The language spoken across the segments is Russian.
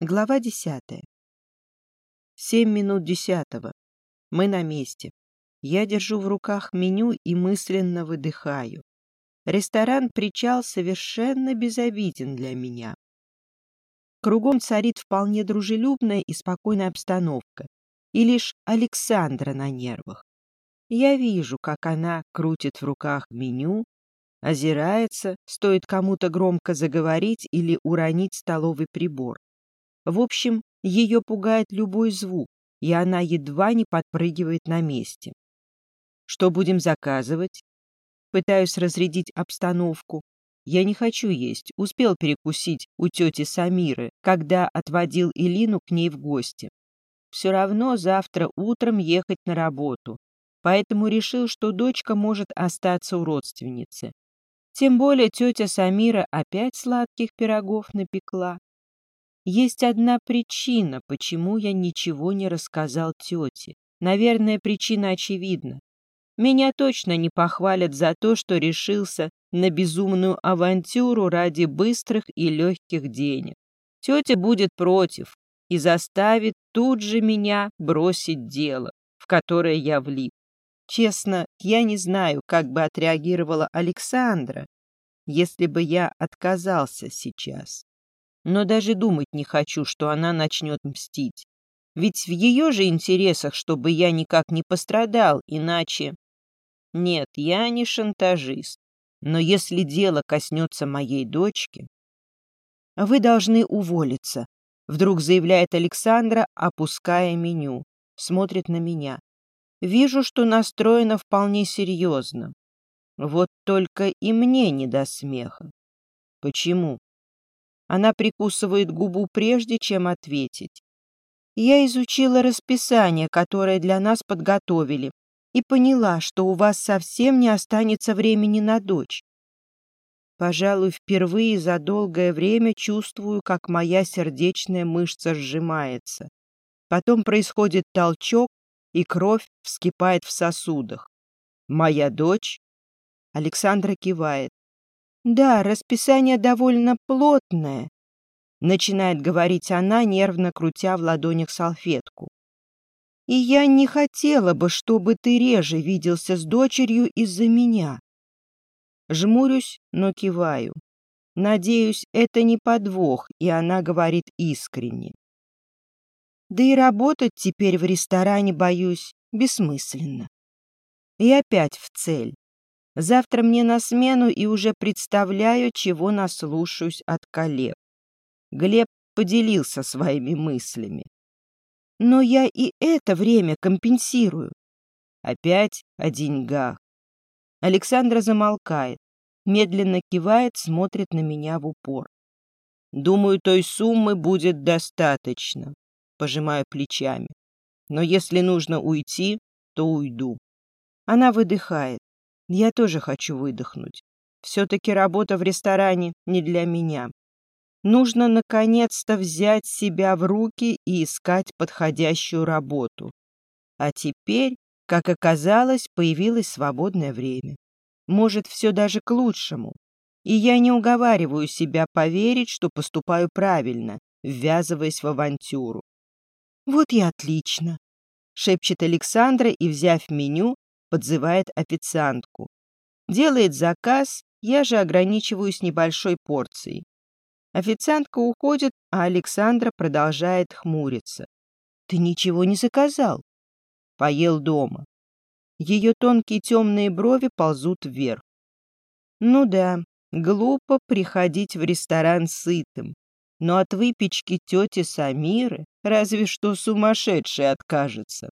Глава десятая. Семь минут десятого. Мы на месте. Я держу в руках меню и мысленно выдыхаю. Ресторан «Причал» совершенно безобиден для меня. Кругом царит вполне дружелюбная и спокойная обстановка, и лишь Александра на нервах. Я вижу, как она крутит в руках меню, озирается, стоит кому-то громко заговорить или уронить столовый прибор. В общем, ее пугает любой звук, и она едва не подпрыгивает на месте. Что будем заказывать? Пытаюсь разрядить обстановку. Я не хочу есть, успел перекусить у тети Самиры, когда отводил Илину к ней в гости. Все равно завтра утром ехать на работу, поэтому решил, что дочка может остаться у родственницы. Тем более тетя Самира опять сладких пирогов напекла. Есть одна причина, почему я ничего не рассказал тете. Наверное, причина очевидна. Меня точно не похвалят за то, что решился на безумную авантюру ради быстрых и легких денег. Тетя будет против и заставит тут же меня бросить дело, в которое я влип. Честно, я не знаю, как бы отреагировала Александра, если бы я отказался сейчас но даже думать не хочу, что она начнет мстить. Ведь в ее же интересах, чтобы я никак не пострадал, иначе... Нет, я не шантажист. Но если дело коснется моей дочки... Вы должны уволиться, вдруг заявляет Александра, опуская меню. Смотрит на меня. Вижу, что настроена вполне серьезно. Вот только и мне не до смеха. Почему? Она прикусывает губу прежде, чем ответить. Я изучила расписание, которое для нас подготовили, и поняла, что у вас совсем не останется времени на дочь. Пожалуй, впервые за долгое время чувствую, как моя сердечная мышца сжимается. Потом происходит толчок, и кровь вскипает в сосудах. «Моя дочь?» Александра кивает. «Да, расписание довольно плотное», — начинает говорить она, нервно крутя в ладонях салфетку. «И я не хотела бы, чтобы ты реже виделся с дочерью из-за меня». Жмурюсь, но киваю. Надеюсь, это не подвох, и она говорит искренне. Да и работать теперь в ресторане, боюсь, бессмысленно. И опять в цель. Завтра мне на смену и уже представляю, чего наслушаюсь от коллег. Глеб поделился своими мыслями. Но я и это время компенсирую. Опять о деньгах. Александра замолкает, медленно кивает, смотрит на меня в упор. Думаю, той суммы будет достаточно, пожимаю плечами. Но если нужно уйти, то уйду. Она выдыхает. Я тоже хочу выдохнуть. Все-таки работа в ресторане не для меня. Нужно наконец-то взять себя в руки и искать подходящую работу. А теперь, как оказалось, появилось свободное время. Может, все даже к лучшему. И я не уговариваю себя поверить, что поступаю правильно, ввязываясь в авантюру. «Вот и отлично», — шепчет Александра и, взяв меню, подзывает официантку. Делает заказ, я же ограничиваюсь небольшой порцией. Официантка уходит, а Александра продолжает хмуриться. «Ты ничего не заказал?» «Поел дома». Ее тонкие темные брови ползут вверх. «Ну да, глупо приходить в ресторан сытым, но от выпечки тети Самиры разве что сумасшедший откажется.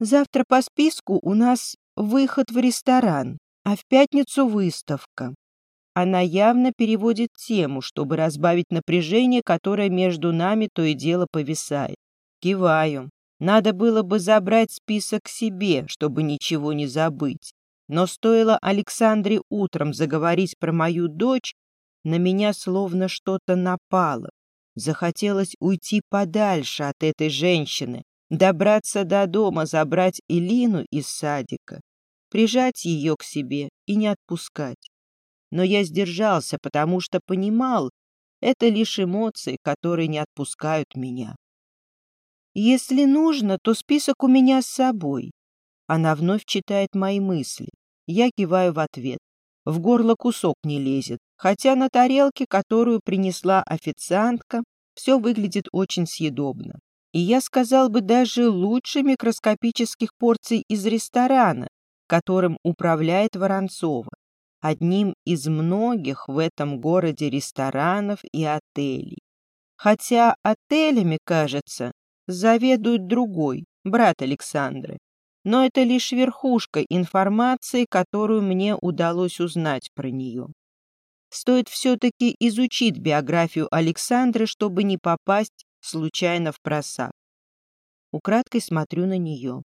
Завтра по списку у нас выход в ресторан, а в пятницу выставка. Она явно переводит тему, чтобы разбавить напряжение, которое между нами то и дело повисает. Киваю. Надо было бы забрать список себе, чтобы ничего не забыть. Но стоило Александре утром заговорить про мою дочь, на меня словно что-то напало. Захотелось уйти подальше от этой женщины, добраться до дома, забрать Илину из садика, прижать ее к себе и не отпускать. Но я сдержался, потому что понимал, Это лишь эмоции, которые не отпускают меня. Если нужно, то список у меня с собой. Она вновь читает мои мысли. Я киваю в ответ. В горло кусок не лезет, хотя на тарелке, которую принесла официантка, все выглядит очень съедобно. И я сказал бы даже лучше микроскопических порций из ресторана, которым управляет Воронцова, одним из многих в этом городе ресторанов и отелей. Хотя отелями, кажется, заведует другой, брат Александры. Но это лишь верхушка информации, которую мне удалось узнать про нее. Стоит все-таки изучить биографию Александры, чтобы не попасть случайно в просак. Украдкой смотрю на нее.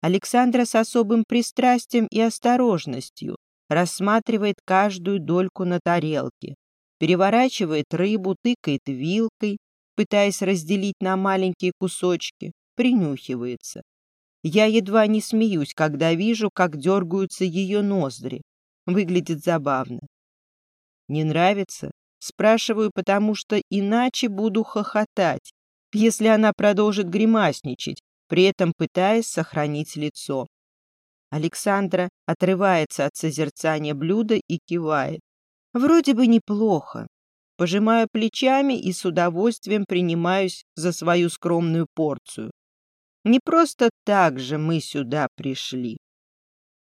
Александра с особым пристрастием и осторожностью рассматривает каждую дольку на тарелке, переворачивает рыбу, тыкает вилкой, пытаясь разделить на маленькие кусочки, принюхивается. Я едва не смеюсь, когда вижу, как дергаются ее ноздри. Выглядит забавно. Не нравится? Спрашиваю, потому что иначе буду хохотать, если она продолжит гримасничать, при этом пытаясь сохранить лицо. Александра отрывается от созерцания блюда и кивает. Вроде бы неплохо. Пожимаю плечами и с удовольствием принимаюсь за свою скромную порцию. Не просто так же мы сюда пришли.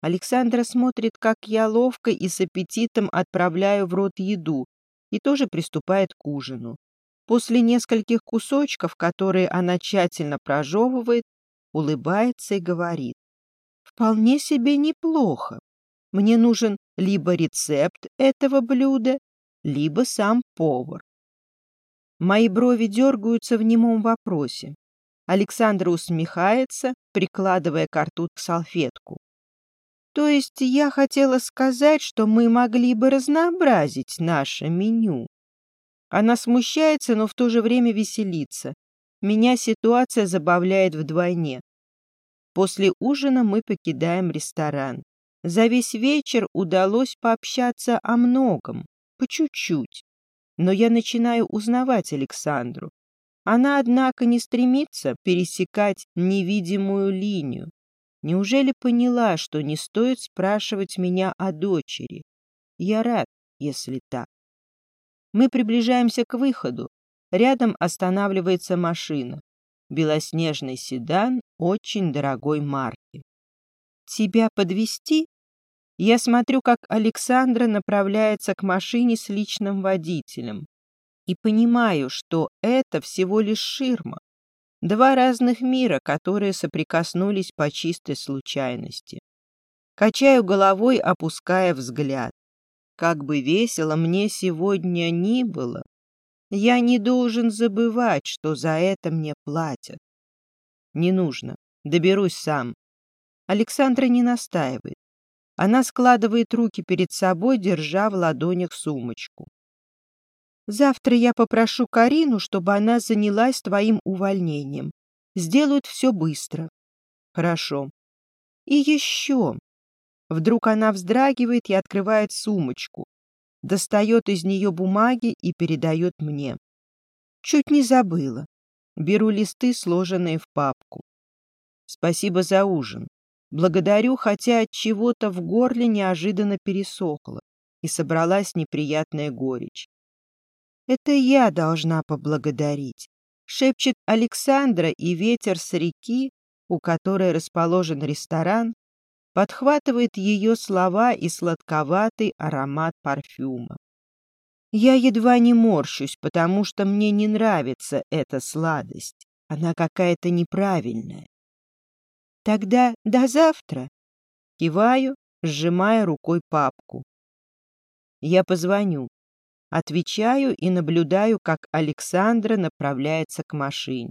Александра смотрит, как я ловко и с аппетитом отправляю в рот еду, и тоже приступает к ужину. После нескольких кусочков, которые она тщательно прожевывает, улыбается и говорит. «Вполне себе неплохо. Мне нужен либо рецепт этого блюда, либо сам повар. Мои брови дергаются в немом вопросе. Александра усмехается, прикладывая к рту салфетку. То есть я хотела сказать, что мы могли бы разнообразить наше меню. Она смущается, но в то же время веселится. Меня ситуация забавляет вдвойне. После ужина мы покидаем ресторан. За весь вечер удалось пообщаться о многом, по чуть-чуть. Но я начинаю узнавать Александру. Она, однако, не стремится пересекать невидимую линию. Неужели поняла, что не стоит спрашивать меня о дочери? Я рад, если так. Мы приближаемся к выходу. Рядом останавливается машина. Белоснежный седан очень дорогой марки. «Тебя подвести? Я смотрю, как Александра направляется к машине с личным водителем и понимаю, что это всего лишь ширма. Два разных мира, которые соприкоснулись по чистой случайности. Качаю головой, опуская взгляд. Как бы весело мне сегодня ни было, я не должен забывать, что за это мне платят. Не нужно, доберусь сам. Александра не настаивает. Она складывает руки перед собой, держа в ладонях сумочку. Завтра я попрошу Карину, чтобы она занялась твоим увольнением. Сделают все быстро. Хорошо. И еще. Вдруг она вздрагивает и открывает сумочку, достает из нее бумаги и передает мне. Чуть не забыла. Беру листы, сложенные в папку. Спасибо за ужин. Благодарю, хотя от чего-то в горле неожиданно пересохло, и собралась неприятная горечь. «Это я должна поблагодарить», — шепчет Александра, и ветер с реки, у которой расположен ресторан, подхватывает ее слова и сладковатый аромат парфюма. Я едва не морщусь, потому что мне не нравится эта сладость. Она какая-то неправильная. Тогда до завтра. Киваю, сжимая рукой папку. Я позвоню. Отвечаю и наблюдаю, как Александра направляется к машине.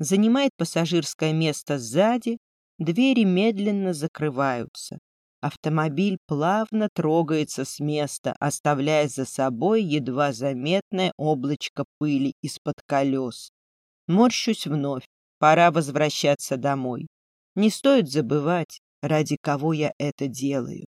Занимает пассажирское место сзади, двери медленно закрываются. Автомобиль плавно трогается с места, оставляя за собой едва заметное облачко пыли из-под колес. Морщусь вновь, пора возвращаться домой. Не стоит забывать, ради кого я это делаю.